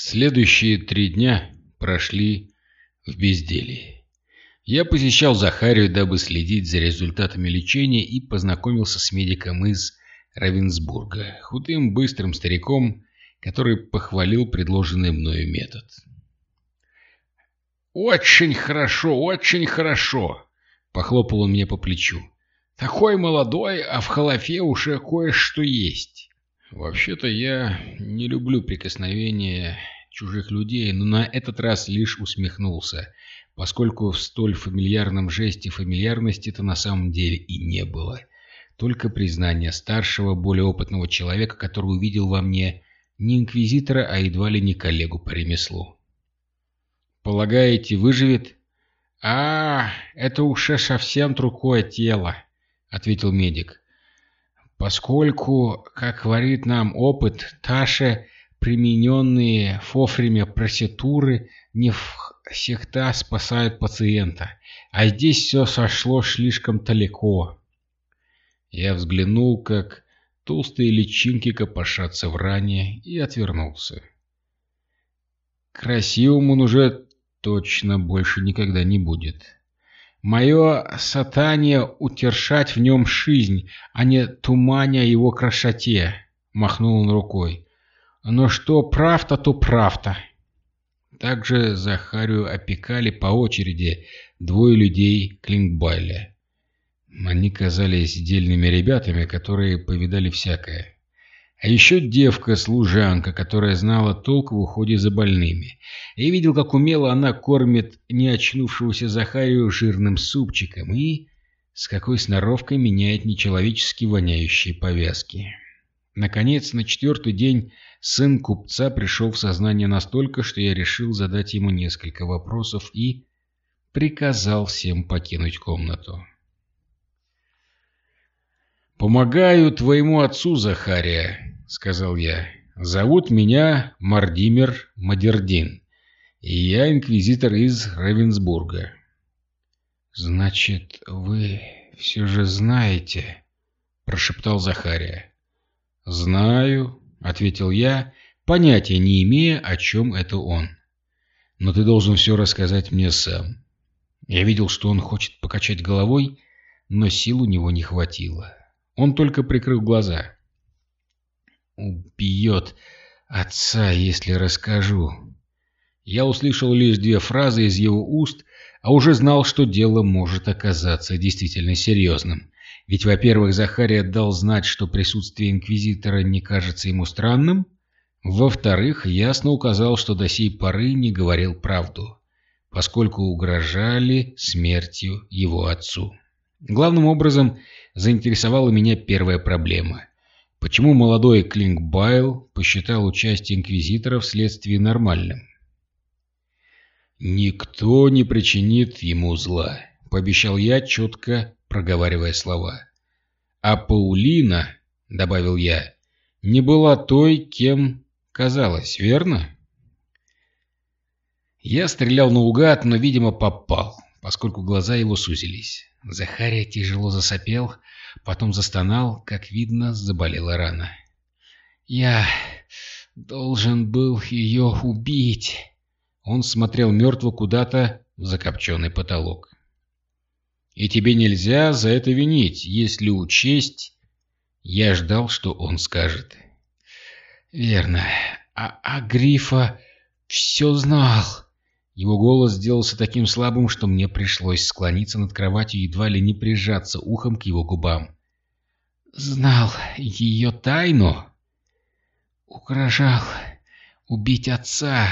Следующие три дня прошли в безделии. Я посещал Захарию, дабы следить за результатами лечения и познакомился с медиком из Равенсбурга, худым, быстрым стариком, который похвалил предложенный мною метод. «Очень хорошо, очень хорошо!» — похлопал он мне по плечу. «Такой молодой, а в халафе уже кое-что есть». Вообще-то я не люблю прикосновения чужих людей, но на этот раз лишь усмехнулся, поскольку в столь фамильярном жесте фамильярности-то на самом деле и не было. Только признание старшего, более опытного человека, который увидел во мне не инквизитора, а едва ли не коллегу по ремеслу. «Полагаете, выживет?» «А, это уж совсем другое тело», — ответил медик. «Поскольку, как говорит нам опыт, таше примененные вовремя процедуры не всегда спасают пациента, а здесь все сошло слишком далеко». Я взглянул, как толстые личинки копошатся в ране, и отвернулся. Красивым он уже точно больше никогда не будет. Мое сатание утершать в нем жизнь, а не туманя его красоте, — махнул он рукой. Но что правда, то правда. Также Захарию опекали по очереди двое людей Клингбайля. Они казались дельными ребятами, которые повидали всякое. А еще девка-служанка, которая знала толк в уходе за больными. Я видел, как умело она кормит не очнувшегося Захарию жирным супчиком и с какой сноровкой меняет нечеловечески воняющие повязки. Наконец, на четвертый день сын купца пришел в сознание настолько, что я решил задать ему несколько вопросов и приказал всем покинуть комнату. «Помогаю твоему отцу, Захария», — сказал я. «Зовут меня Мардимер Мадердин, и я инквизитор из Равенсбурга». «Значит, вы все же знаете?» — прошептал Захария. «Знаю», — ответил я, понятия не имея, о чем это он. «Но ты должен все рассказать мне сам». Я видел, что он хочет покачать головой, но сил у него не хватило. Он только прикрыл глаза. «Убьет отца, если расскажу». Я услышал лишь две фразы из его уст, а уже знал, что дело может оказаться действительно серьезным. Ведь, во-первых, Захария дал знать, что присутствие инквизитора не кажется ему странным. Во-вторых, ясно указал, что до сей поры не говорил правду, поскольку угрожали смертью его отцу. Главным образом, заинтересовала меня первая проблема. Почему молодой Клингбайл посчитал участие инквизитора вследствие нормальным? «Никто не причинит ему зла», — пообещал я, четко проговаривая слова. «А Паулина», — добавил я, — «не была той, кем казалось, верно?» Я стрелял наугад, но, видимо, попал, поскольку глаза его сузились. Захария тяжело засопел, потом застонал, как видно, заболела рана. «Я должен был ее убить!» Он смотрел мертво куда-то в закопченный потолок. «И тебе нельзя за это винить, если учесть...» Я ждал, что он скажет. «Верно. А, а Грифа все знал!» Его голос сделался таким слабым, что мне пришлось склониться над кроватью, едва ли не прижаться ухом к его губам. «Знал ее тайну?» «Угрожал убить отца».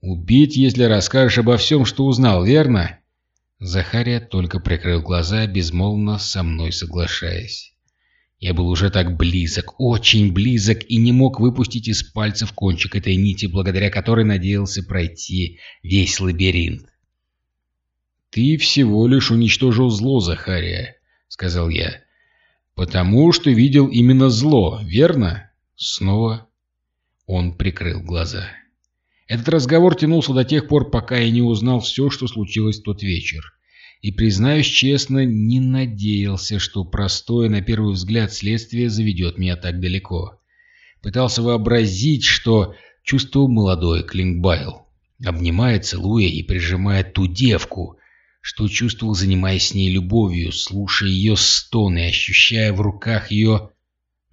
«Убить, если расскажешь обо всем, что узнал, верно?» Захария только прикрыл глаза, безмолвно со мной соглашаясь. Я был уже так близок, очень близок, и не мог выпустить из пальцев кончик этой нити, благодаря которой надеялся пройти весь лабиринт. «Ты всего лишь уничтожил зло, Захария», — сказал я. «Потому что видел именно зло, верно?» Снова он прикрыл глаза. Этот разговор тянулся до тех пор, пока я не узнал все, что случилось в тот вечер и, признаюсь честно, не надеялся, что простое, на первый взгляд, следствие заведет меня так далеко. Пытался вообразить, что чувствовал молодой Клингбайл, обнимая, целуя и прижимая ту девку, что чувствовал, занимаясь с ней любовью, слушая ее стоны, ощущая в руках ее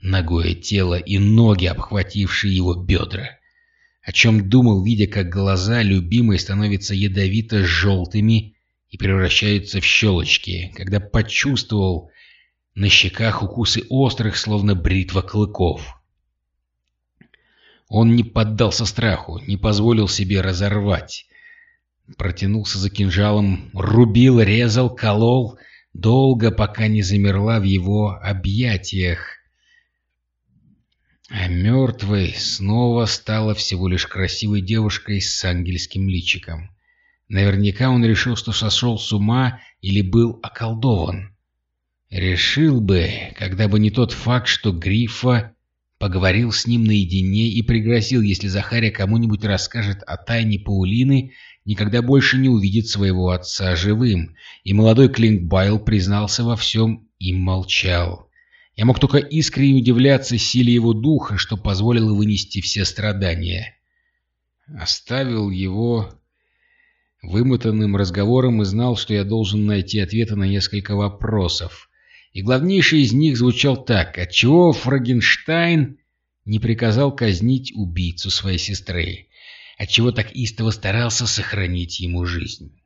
ногое тело и ноги, обхватившие его бедра. О чем думал, видя, как глаза любимой становятся ядовито-желтыми и превращаются в щелочки, когда почувствовал на щеках укусы острых, словно бритва клыков. Он не поддался страху, не позволил себе разорвать. Протянулся за кинжалом, рубил, резал, колол, долго, пока не замерла в его объятиях. А мертвой снова стала всего лишь красивой девушкой с ангельским личиком. Наверняка он решил, что сошел с ума или был околдован. Решил бы, когда бы не тот факт, что Грифа поговорил с ним наедине и пригрозил, если Захария кому-нибудь расскажет о тайне Паулины, никогда больше не увидит своего отца живым, и молодой Клинкбайл признался во всем и молчал. Я мог только искренне удивляться силе его духа, что позволило вынести все страдания. Оставил его вымотанным разговором и знал, что я должен найти ответы на несколько вопросов. И главнейший из них звучал так. Отчего Фрагенштайн не приказал казнить убийцу своей сестры? Отчего так истово старался сохранить ему жизнь?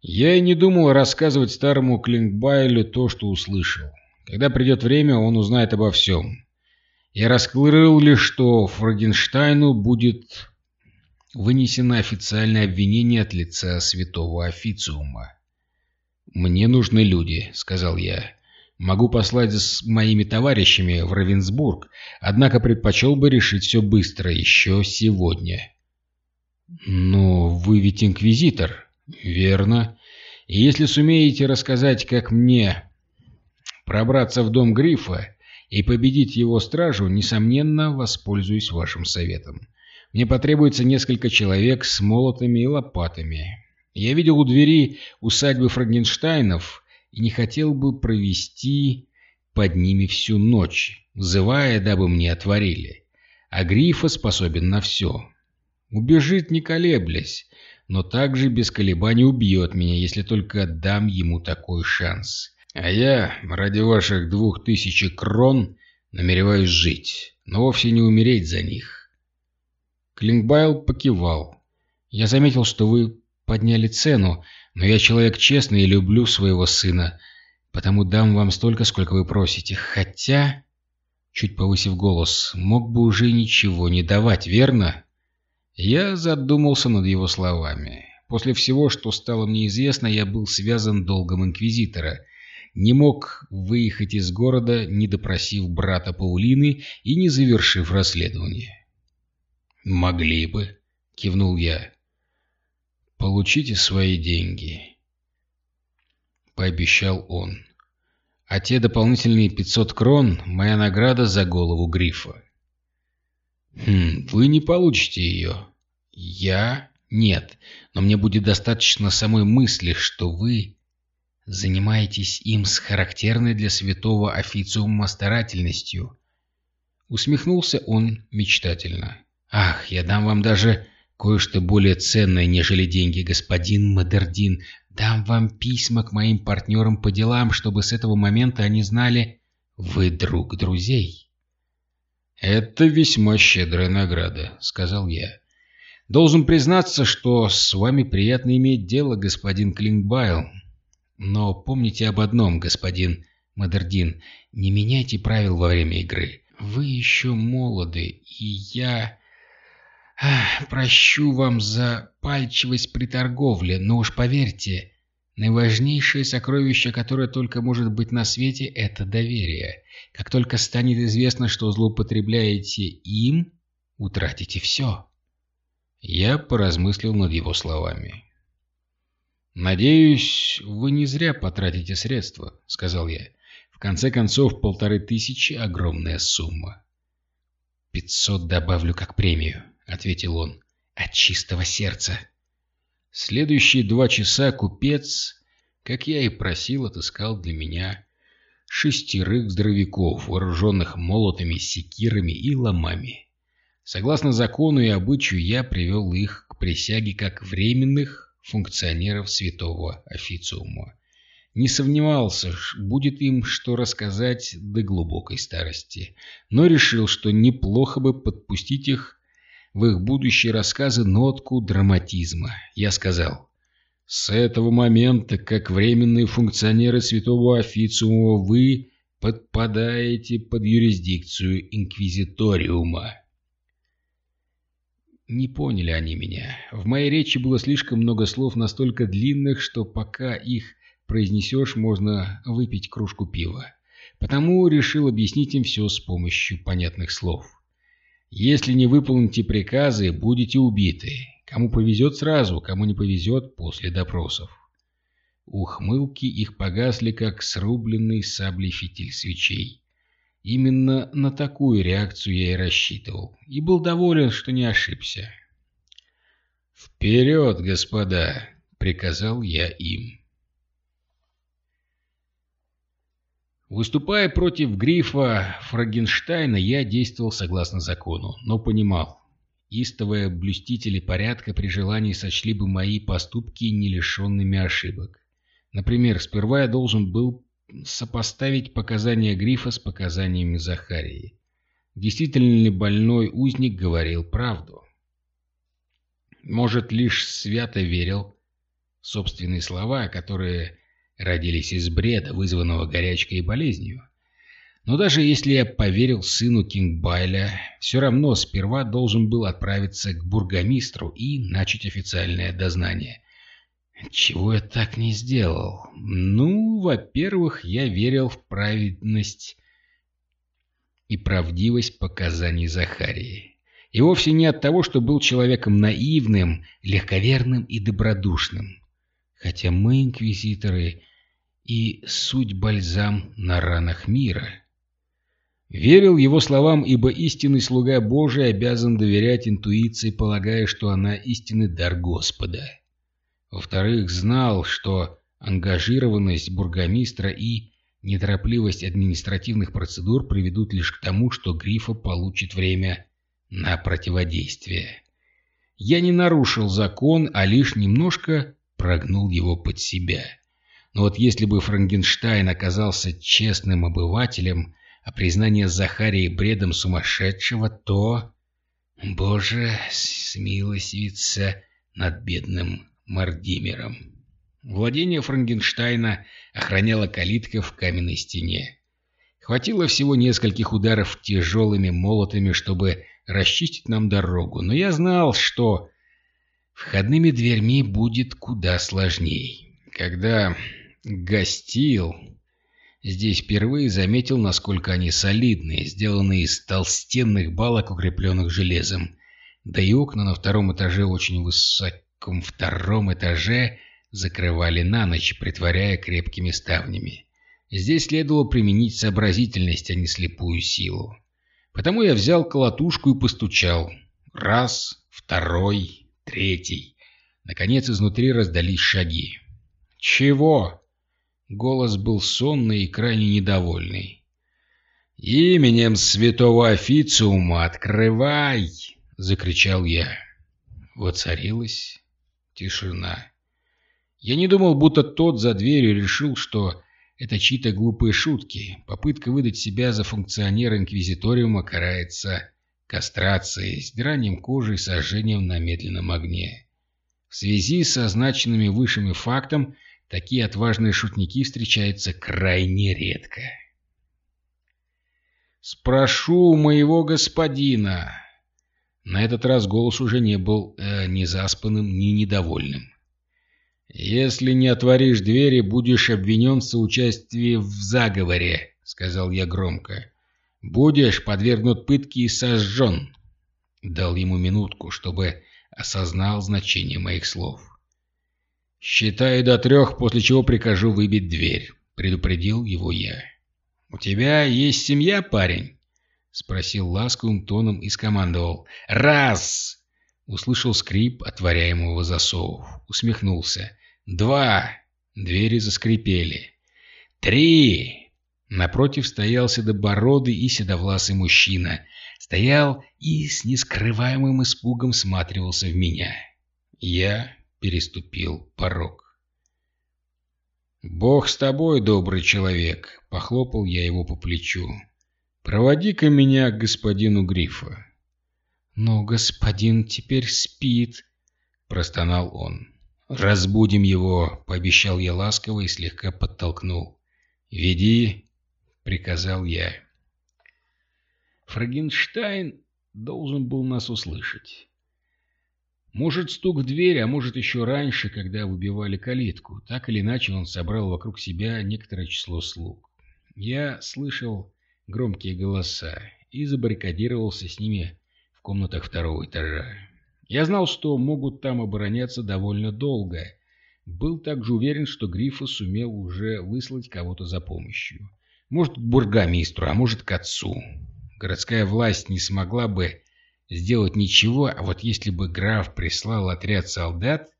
Я и не думал рассказывать старому Клингбайлю то, что услышал. Когда придет время, он узнает обо всем. Я раскрыл лишь, что Фрагенштайну будет вынесено официальное обвинение от лица святого официума. «Мне нужны люди», — сказал я. «Могу послать с моими товарищами в Равенсбург, однако предпочел бы решить все быстро, еще сегодня». «Но вы ведь инквизитор». «Верно. И если сумеете рассказать, как мне пробраться в дом Грифа и победить его стражу, несомненно, воспользуюсь вашим советом. Мне потребуется несколько человек с молотами и лопатами. Я видел у двери усадьбы Фрагенштайнов и не хотел бы провести под ними всю ночь, взывая, дабы мне отворили. А Грифа способен на все. Убежит, не колеблясь, но также без колебаний убьет меня, если только дам ему такой шанс. А я, ради ваших двух тысяч крон, намереваюсь жить, но вовсе не умереть за них. Клингбайл покивал. Я заметил, что вы подняли цену, но я человек честный и люблю своего сына, потому дам вам столько, сколько вы просите. Хотя, чуть повысив голос, мог бы уже ничего не давать, верно? Я задумался над его словами. После всего, что стало мне известно, я был связан долгом инквизитора. Не мог выехать из города, не допросив брата Паулины и не завершив расследование. «Могли бы», — кивнул я. «Получите свои деньги», — пообещал он. «А те дополнительные 500 крон — моя награда за голову грифа». «Хм, вы не получите ее». «Я? Нет, но мне будет достаточно самой мысли, что вы занимаетесь им с характерной для святого официума старательностью». Усмехнулся он мечтательно. «Ах, я дам вам даже Кое-что более ценное, нежели деньги, господин Мадердин. Дам вам письма к моим партнерам по делам, чтобы с этого момента они знали, вы друг друзей. «Это весьма щедрая награда», — сказал я. «Должен признаться, что с вами приятно иметь дело, господин Клингбайл. Но помните об одном, господин Мадердин, не меняйте правил во время игры. Вы еще молоды, и я...» прощу вам за пальчивость при торговле, но уж поверьте, наиважнейшее сокровище, которое только может быть на свете, это доверие. Как только станет известно, что злоупотребляете им, утратите все. Я поразмыслил над его словами. «Надеюсь, вы не зря потратите средства», — сказал я. «В конце концов, полторы тысячи — огромная сумма». «Пятьсот добавлю как премию», — ответил он, — «от чистого сердца». Следующие два часа купец, как я и просил, отыскал для меня шестерых здоровяков, вооруженных молотами, секирами и ломами. Согласно закону и обычаю, я привел их к присяге как временных функционеров святого официума. Не сомневался, будет им что рассказать до глубокой старости, но решил, что неплохо бы подпустить их в их будущие рассказы нотку драматизма. Я сказал, «С этого момента, как временные функционеры святого официума, вы подпадаете под юрисдикцию инквизиториума». Не поняли они меня. В моей речи было слишком много слов настолько длинных, что пока их произнесешь, можно выпить кружку пива. Потому решил объяснить им все с помощью понятных слов. Если не выполните приказы, будете убиты. Кому повезет сразу, кому не повезет после допросов. Ухмылки их погасли, как срубленный саблей фитиль свечей. Именно на такую реакцию я и рассчитывал, и был доволен, что не ошибся. «Вперед, господа!» — приказал я им. Выступая против грифа Фрагенштейна, я действовал согласно закону, но понимал, истовые блюстители порядка при желании сочли бы мои поступки не лишенными ошибок. Например, сперва я должен был сопоставить показания Грифа с показаниями Захарии. Действительно ли больной узник говорил правду? Может, лишь свято верил в собственные слова, которые родились из бреда, вызванного горячкой и болезнью? Но даже если я поверил сыну Кингбайля, все равно сперва должен был отправиться к бургомистру и начать официальное дознание. Чего я так не сделал? Ну, во-первых, я верил в праведность и правдивость показаний Захарии. И вовсе не от того, что был человеком наивным, легковерным и добродушным. Хотя мы, инквизиторы, и суть бальзам на ранах мира. Верил его словам, ибо истинный слуга Божий обязан доверять интуиции, полагая, что она истинный дар Господа. Во-вторых, знал, что ангажированность бургомистра и неторопливость административных процедур приведут лишь к тому, что Грифа получит время на противодействие. Я не нарушил закон, а лишь немножко прогнул его под себя. Но вот если бы Франкенштайн оказался честным обывателем, а признание Захарии бредом сумасшедшего, то... Боже, смилостивится над бедным Мардимером. Владение Франкенштейна охраняла калитка в каменной стене. Хватило всего нескольких ударов тяжелыми молотами, чтобы расчистить нам дорогу, но я знал, что входными дверьми будет куда сложней. Когда гостил, здесь впервые заметил, насколько они солидные, сделанные из толстенных балок, укрепленных железом. Да и окна на втором этаже очень высоки втором этаже закрывали на ночь, притворяя крепкими ставнями. Здесь следовало применить сообразительность, а не слепую силу. Потому я взял колотушку и постучал. Раз, второй, третий. Наконец изнутри раздались шаги. «Чего?» Голос был сонный и крайне недовольный. «Именем святого официума открывай!» — закричал я. Воцарилась Тишина. Я не думал, будто тот за дверью решил, что это чьи-то глупые шутки. Попытка выдать себя за функционера Инквизиториума карается кастрацией, сдиранием кожи и сожжением на медленном огне. В связи с означенными высшими фактом, такие отважные шутники встречаются крайне редко. «Спрошу моего господина», на этот раз голос уже не был э, ни заспанным, ни недовольным. «Если не отворишь двери, будешь обвинен в соучастии в заговоре», — сказал я громко. «Будешь подвергнут пытке и сожжен». Дал ему минутку, чтобы осознал значение моих слов. «Считай до трех, после чего прикажу выбить дверь», — предупредил его я. «У тебя есть семья, парень?» — спросил ласковым тоном и скомандовал. «Раз!» Услышал скрип отворяемого засовов. Усмехнулся. «Два!» Двери заскрипели. «Три!» Напротив стоял седобородый и седовласый мужчина. Стоял и с нескрываемым испугом сматривался в меня. Я переступил порог. «Бог с тобой, добрый человек!» — похлопал я его по плечу. «Проводи-ка меня к господину Грифа». «Но господин теперь спит», — простонал он. «Разбудим его», — пообещал я ласково и слегка подтолкнул. «Веди», — приказал я. Фрагенштайн должен был нас услышать. Может, стук в дверь, а может, еще раньше, когда выбивали калитку. Так или иначе, он собрал вокруг себя некоторое число слуг. Я слышал громкие голоса и забаррикадировался с ними в комнатах второго этажа. Я знал, что могут там обороняться довольно долго. Был также уверен, что Грифа сумел уже выслать кого-то за помощью. Может, к бургомистру, а может, к отцу. Городская власть не смогла бы сделать ничего, а вот если бы граф прислал отряд солдат,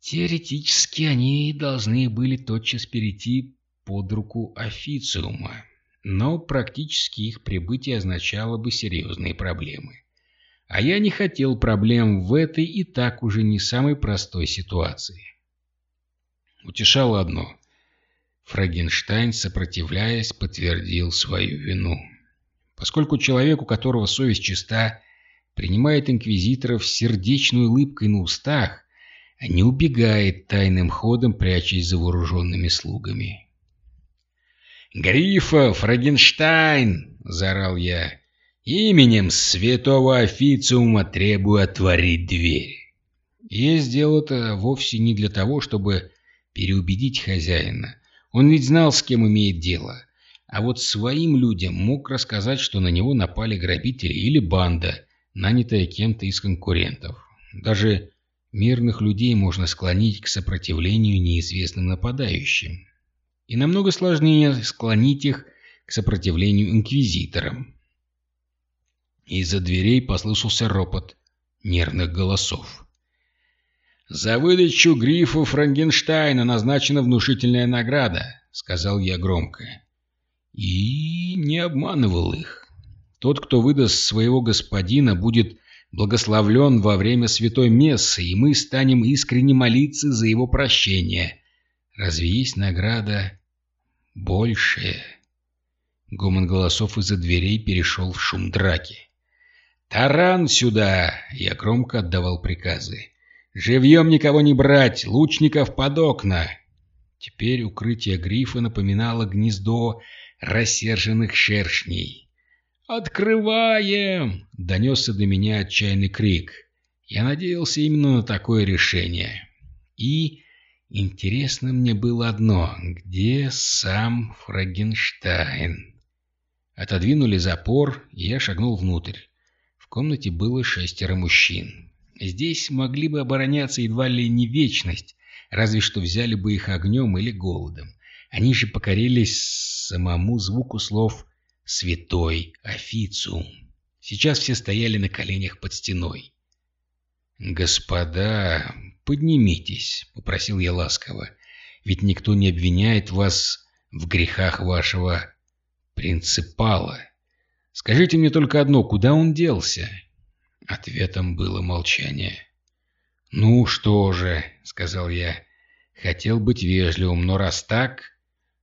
теоретически они должны были тотчас перейти под руку официума. Но практически их прибытие означало бы серьезные проблемы. А я не хотел проблем в этой и так уже не самой простой ситуации. Утешало одно. Фрагенштайн, сопротивляясь, подтвердил свою вину. Поскольку человек, у которого совесть чиста, принимает инквизиторов с сердечной улыбкой на устах, а не убегает тайным ходом, прячась за вооруженными слугами. «Грифа, Фрагенштайн!» — заорал я. Именем святого официума требую отворить дверь. Я сделал это вовсе не для того, чтобы переубедить хозяина. Он ведь знал, с кем имеет дело. А вот своим людям мог рассказать, что на него напали грабители или банда, нанятая кем-то из конкурентов. Даже мирных людей можно склонить к сопротивлению неизвестным нападающим. И намного сложнее склонить их к сопротивлению инквизиторам. Из-за дверей послышался ропот нервных голосов. «За выдачу грифу Франгенштейна назначена внушительная награда», — сказал я громко. И не обманывал их. Тот, кто выдаст своего господина, будет благословлен во время святой мессы, и мы станем искренне молиться за его прощение. Разве есть награда большая? Гомон голосов из-за дверей перешел в шум драки. «Таран сюда!» — я громко отдавал приказы. «Живьем никого не брать! Лучников под окна!» Теперь укрытие грифа напоминало гнездо рассерженных шершней. «Открываем!» — донесся до меня отчаянный крик. Я надеялся именно на такое решение. И интересно мне было одно — где сам Фрагенштайн? Отодвинули запор, и я шагнул внутрь комнате было шестеро мужчин. Здесь могли бы обороняться едва ли не вечность, разве что взяли бы их огнем или голодом. Они же покорились самому звуку слов «святой официум». Сейчас все стояли на коленях под стеной. «Господа, поднимитесь», — попросил я ласково, — «ведь никто не обвиняет вас в грехах вашего принципала». Скажите мне только одно, куда он делся?» Ответом было молчание. «Ну что же», — сказал я, — «хотел быть вежливым, но раз так...»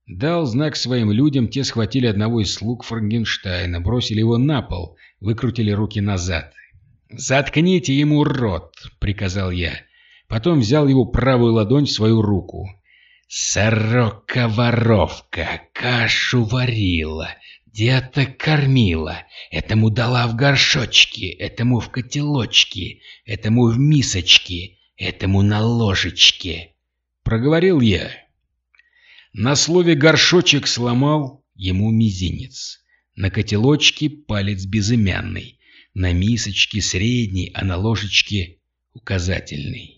Дал знак своим людям, те схватили одного из слуг Франкенштейна, бросили его на пол, выкрутили руки назад. «Заткните ему рот!» — приказал я. Потом взял его правую ладонь в свою руку. «Сорока-воровка кашу варила, где-то кормила, этому дала в горшочки, этому в котелочки, этому в мисочки, этому на ложечке. Проговорил я. На слове «горшочек» сломал ему мизинец. На котелочке палец безымянный, на мисочке средний, а на ложечке указательный.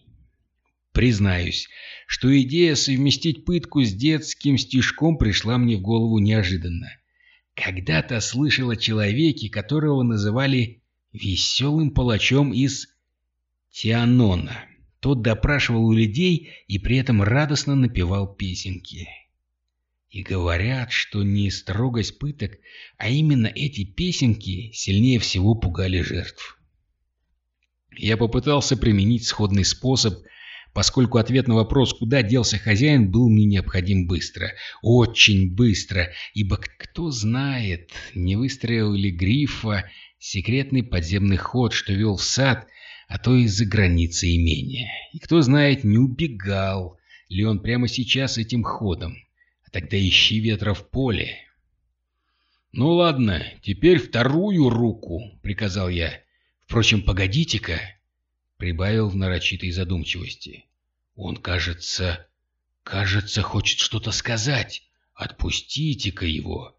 Признаюсь, что идея совместить пытку с детским стишком пришла мне в голову неожиданно. Когда-то слышал о человеке, которого называли «веселым палачом из Тианона». Тот допрашивал у людей и при этом радостно напевал песенки. И говорят, что не строгость пыток, а именно эти песенки сильнее всего пугали жертв. Я попытался применить сходный способ, поскольку ответ на вопрос, куда делся хозяин, был мне необходим быстро. Очень быстро, ибо кто знает, не выстроил ли Грифа секретный подземный ход, что вел в сад, а то и за границы имения. И кто знает, не убегал ли он прямо сейчас этим ходом. Тогда ищи ветра в поле. «Ну ладно, теперь вторую руку», — приказал я. «Впрочем, погодите-ка», — прибавил в нарочитой задумчивости. «Он, кажется, кажется, хочет что-то сказать. Отпустите-ка его».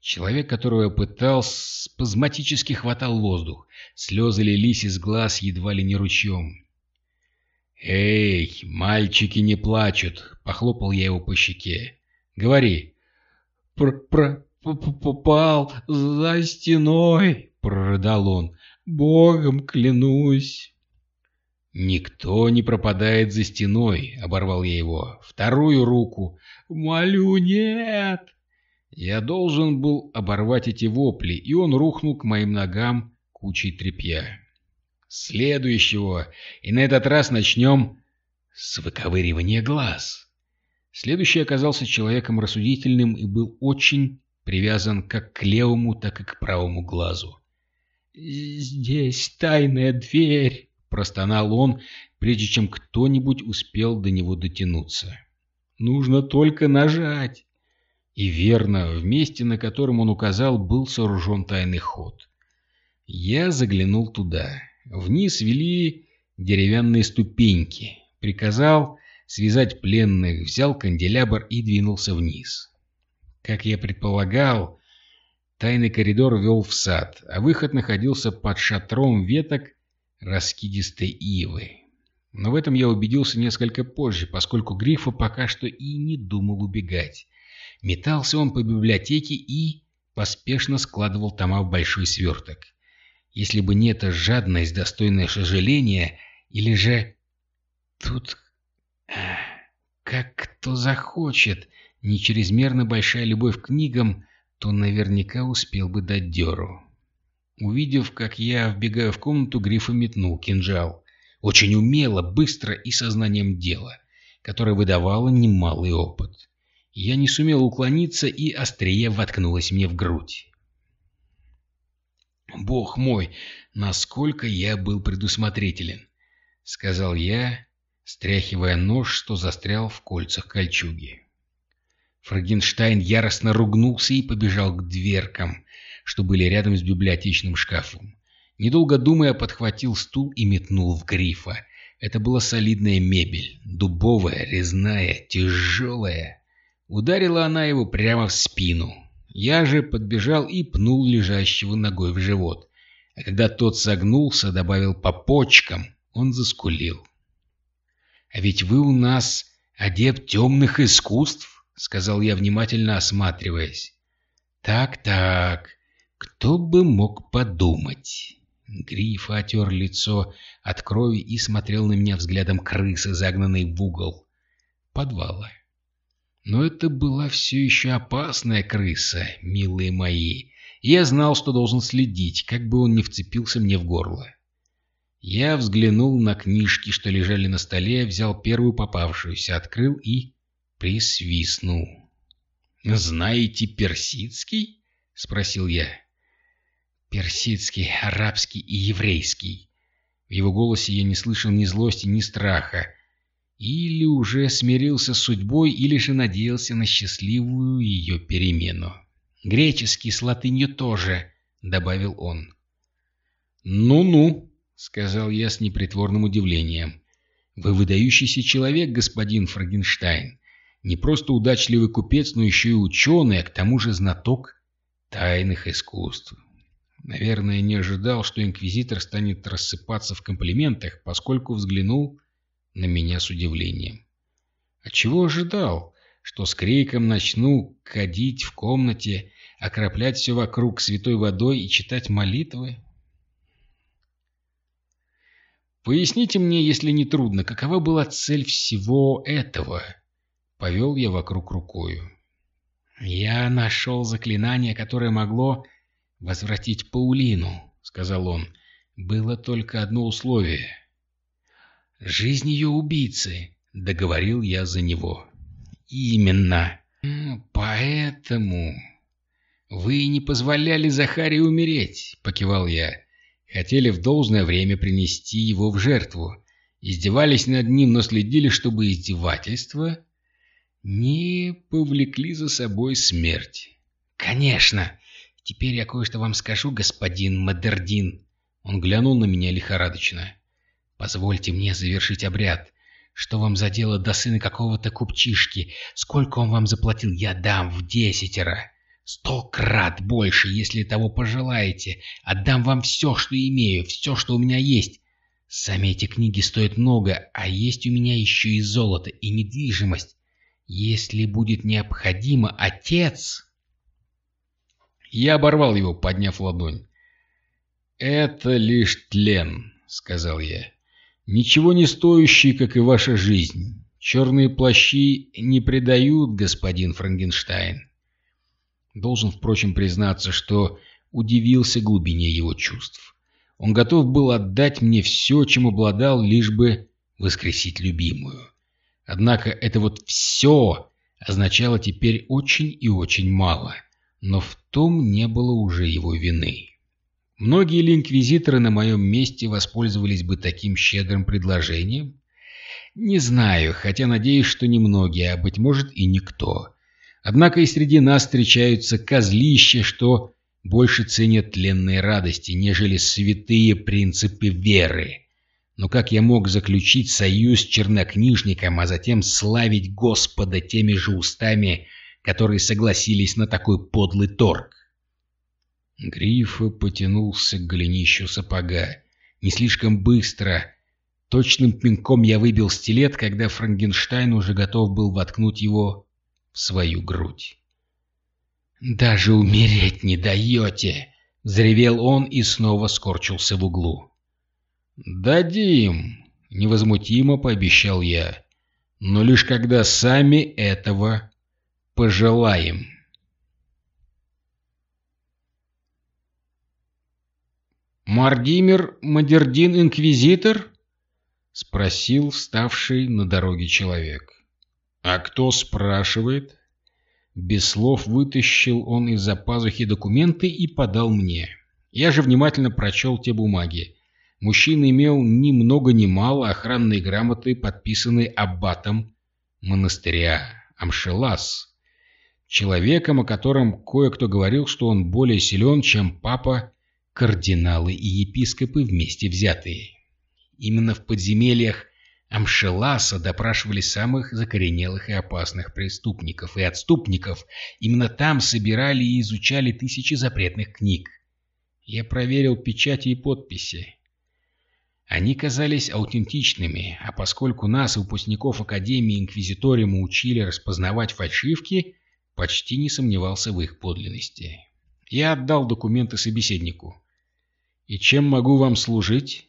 Человек, которого я пытал, спазматически хватал воздух. Слезы лились из глаз едва ли не ручьем. «Эй, мальчики не плачут!» — похлопал я его по щеке. Говори. Про про попал за стеной, прорыдал он. Богом клянусь. Никто не пропадает за стеной, оборвал я его. Вторую руку. Молю, нет. Я должен был оборвать эти вопли, и он рухнул к моим ногам кучей тряпья. Следующего, и на этот раз начнем с выковыривания глаз. Следующий оказался человеком рассудительным и был очень привязан как к левому, так и к правому глазу. «Здесь тайная дверь!» — простонал он, прежде чем кто-нибудь успел до него дотянуться. «Нужно только нажать!» И верно, в месте, на котором он указал, был сооружен тайный ход. Я заглянул туда. Вниз вели деревянные ступеньки. Приказал связать пленных, взял канделябр и двинулся вниз. Как я предполагал, тайный коридор вел в сад, а выход находился под шатром веток раскидистой ивы. Но в этом я убедился несколько позже, поскольку Грифа пока что и не думал убегать. Метался он по библиотеке и поспешно складывал тома в большой сверток. Если бы не эта жадность, достойная сожаления, или же... Тут как кто захочет, не чрезмерно большая любовь к книгам, то наверняка успел бы дать дёру. Увидев, как я вбегаю в комнату, Грифа метнул кинжал. Очень умело, быстро и сознанием дела, которое выдавало немалый опыт. Я не сумел уклониться, и острие воткнулось мне в грудь. «Бог мой, насколько я был предусмотрителен!» — сказал я, стряхивая нож, что застрял в кольцах кольчуги. Фрагенштайн яростно ругнулся и побежал к дверкам, что были рядом с библиотечным шкафом. Недолго думая, подхватил стул и метнул в грифа. Это была солидная мебель, дубовая, резная, тяжелая. Ударила она его прямо в спину. Я же подбежал и пнул лежащего ногой в живот. А когда тот согнулся, добавил по почкам, он заскулил. «А ведь вы у нас адепт темных искусств», — сказал я, внимательно осматриваясь. «Так-так, кто бы мог подумать?» Гриф отер лицо от крови и смотрел на меня взглядом крысы, загнанной в угол подвала. Но это была все еще опасная крыса, милые мои, я знал, что должен следить, как бы он не вцепился мне в горло. Я взглянул на книжки, что лежали на столе, взял первую попавшуюся, открыл и присвистнул. «Знаете персидский?» — спросил я. «Персидский, арабский и еврейский». В его голосе я не слышал ни злости, ни страха. Или уже смирился с судьбой, или же надеялся на счастливую ее перемену. «Греческий с латынью тоже», — добавил он. «Ну-ну», — сказал я с непритворным удивлением. «Вы выдающийся человек, господин Фрагенштайн. Не просто удачливый купец, но еще и ученый, а к тому же знаток тайных искусств. Наверное, не ожидал, что инквизитор станет рассыпаться в комплиментах, поскольку взглянул на меня с удивлением. А чего ожидал? Что с криком начну кадить в комнате, окроплять все вокруг святой водой и читать молитвы? Поясните мне, если не трудно, какова была цель всего этого? Повел я вокруг рукою. «Я нашел заклинание, которое могло возвратить Паулину», — сказал он. «Было только одно условие. Жизнь ее убийцы», — договорил я за него. «Именно. Поэтому вы не позволяли Захаре умереть», — покивал я. «Хотели в должное время принести его в жертву. Издевались над ним, но следили, чтобы издевательства не повлекли за собой смерть. «Конечно! Теперь я кое-что вам скажу, господин Мадердин!» Он глянул на меня лихорадочно. «Позвольте мне завершить обряд. Что вам за дело до сына какого-то купчишки? Сколько он вам заплатил, я дам в десятеро. Сто крат больше, если того пожелаете. Отдам вам все, что имею, все, что у меня есть. Сами эти книги стоят много, а есть у меня еще и золото, и недвижимость. Если будет необходимо, отец...» Я оборвал его, подняв ладонь. «Это лишь тлен», — сказал я. «Ничего не стоящий, как и ваша жизнь. Черные плащи не предают, господин Франкенштайн». Должен, впрочем, признаться, что удивился глубине его чувств. Он готов был отдать мне все, чем обладал, лишь бы воскресить любимую. Однако это вот «все» означало теперь очень и очень мало, но в том не было уже его вины. Многие ли инквизиторы на моем месте воспользовались бы таким щедрым предложением? Не знаю, хотя надеюсь, что немногие, а быть может и никто. Однако и среди нас встречаются козлища, что больше ценят тленные радости, нежели святые принципы веры. Но как я мог заключить союз с чернокнижником, а затем славить Господа теми же устами, которые согласились на такой подлый торг? Грифа потянулся к голенищу сапога. Не слишком быстро. Точным пинком я выбил стилет, когда Франкенштайн уже готов был воткнуть его в свою грудь. «Даже умереть не даете!» — взревел он и снова скорчился в углу. «Дадим!» — невозмутимо пообещал я. «Но лишь когда сами этого пожелаем». «Мардимир Мадердин Инквизитор?» — спросил вставший на дороге человек. «А кто спрашивает?» Без слов вытащил он из-за пазухи документы и подал мне. Я же внимательно прочел те бумаги. Мужчина имел ни много ни мало охранные грамоты, подписанные аббатом монастыря Амшелас, человеком, о котором кое-кто говорил, что он более силен, чем папа, кардиналы и епископы вместе взятые. Именно в подземельях Амшеласа допрашивали самых закоренелых и опасных преступников и отступников. Именно там собирали и изучали тысячи запретных книг. Я проверил печати и подписи. Они казались аутентичными, а поскольку нас, выпускников Академии Инквизиториума, учили распознавать фальшивки, почти не сомневался в их подлинности. Я отдал документы собеседнику. «И чем могу вам служить?»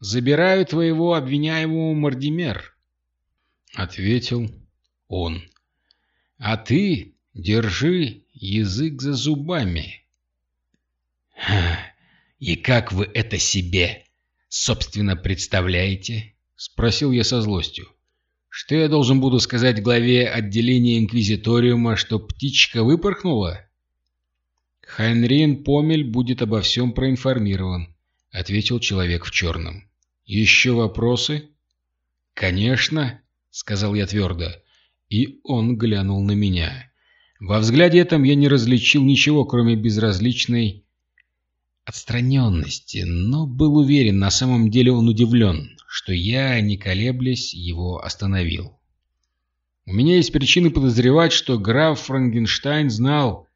«Забираю твоего обвиняемого Мардимер», — ответил он. «А ты держи язык за зубами». «И как вы это себе собственно, представляете?» — спросил я со злостью. «Что я должен буду сказать главе отделения Инквизиториума, что птичка выпорхнула?» «Хайнрин Помель будет обо всем проинформирован», — ответил человек в черном. «Еще вопросы?» «Конечно», — сказал я твердо, и он глянул на меня. Во взгляде этом я не различил ничего, кроме безразличной отстраненности, но был уверен, на самом деле он удивлен, что я, не колеблясь, его остановил. У меня есть причины подозревать, что граф Франкенштайн знал,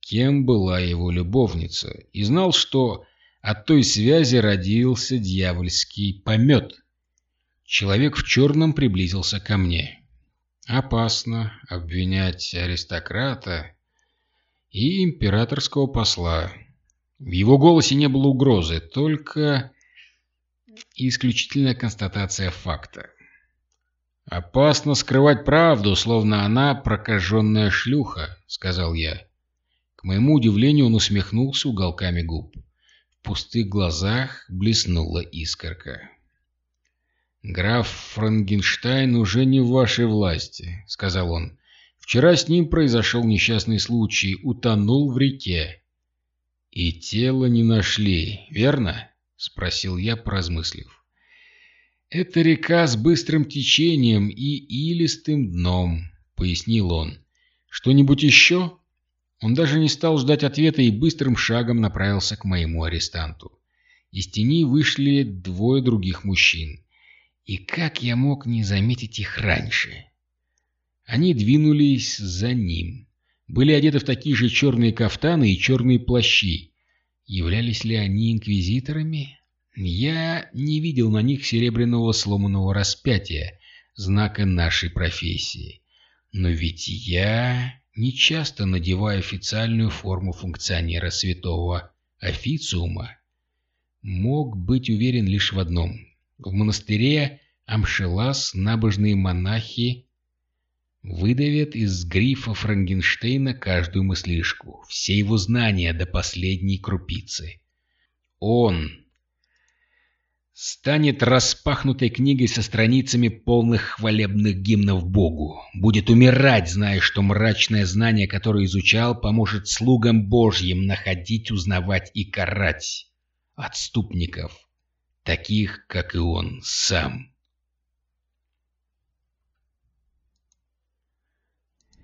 кем была его любовница, и знал, что от той связи родился дьявольский помет. Человек в черном приблизился ко мне. Опасно обвинять аристократа и императорского посла. В его голосе не было угрозы, только исключительная констатация факта. «Опасно скрывать правду, словно она прокаженная шлюха», — сказал я. К моему удивлению он усмехнулся уголками губ. В пустых глазах блеснула искорка. «Граф Франгенштайн уже не в вашей власти», — сказал он. «Вчера с ним произошел несчастный случай, утонул в реке». «И тело не нашли, верно?» — спросил я, поразмыслив. «Это река с быстрым течением и илистым дном», — пояснил он. «Что-нибудь еще?» Он даже не стал ждать ответа и быстрым шагом направился к моему арестанту. Из тени вышли двое других мужчин. И как я мог не заметить их раньше? Они двинулись за ним. Были одеты в такие же черные кафтаны и черные плащи. Являлись ли они инквизиторами? Я не видел на них серебряного сломанного распятия, знака нашей профессии. Но ведь я не часто надеваю официальную форму функционера святого официума. Мог быть уверен лишь в одном. В монастыре Амшелас набожные монахи выдавят из грифа Франгенштейна каждую мыслишку, все его знания до последней крупицы. Он станет распахнутой книгой со страницами полных хвалебных гимнов Богу, будет умирать, зная, что мрачное знание, которое изучал, поможет слугам Божьим находить, узнавать и карать отступников, таких, как и он сам.